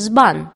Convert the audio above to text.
dzban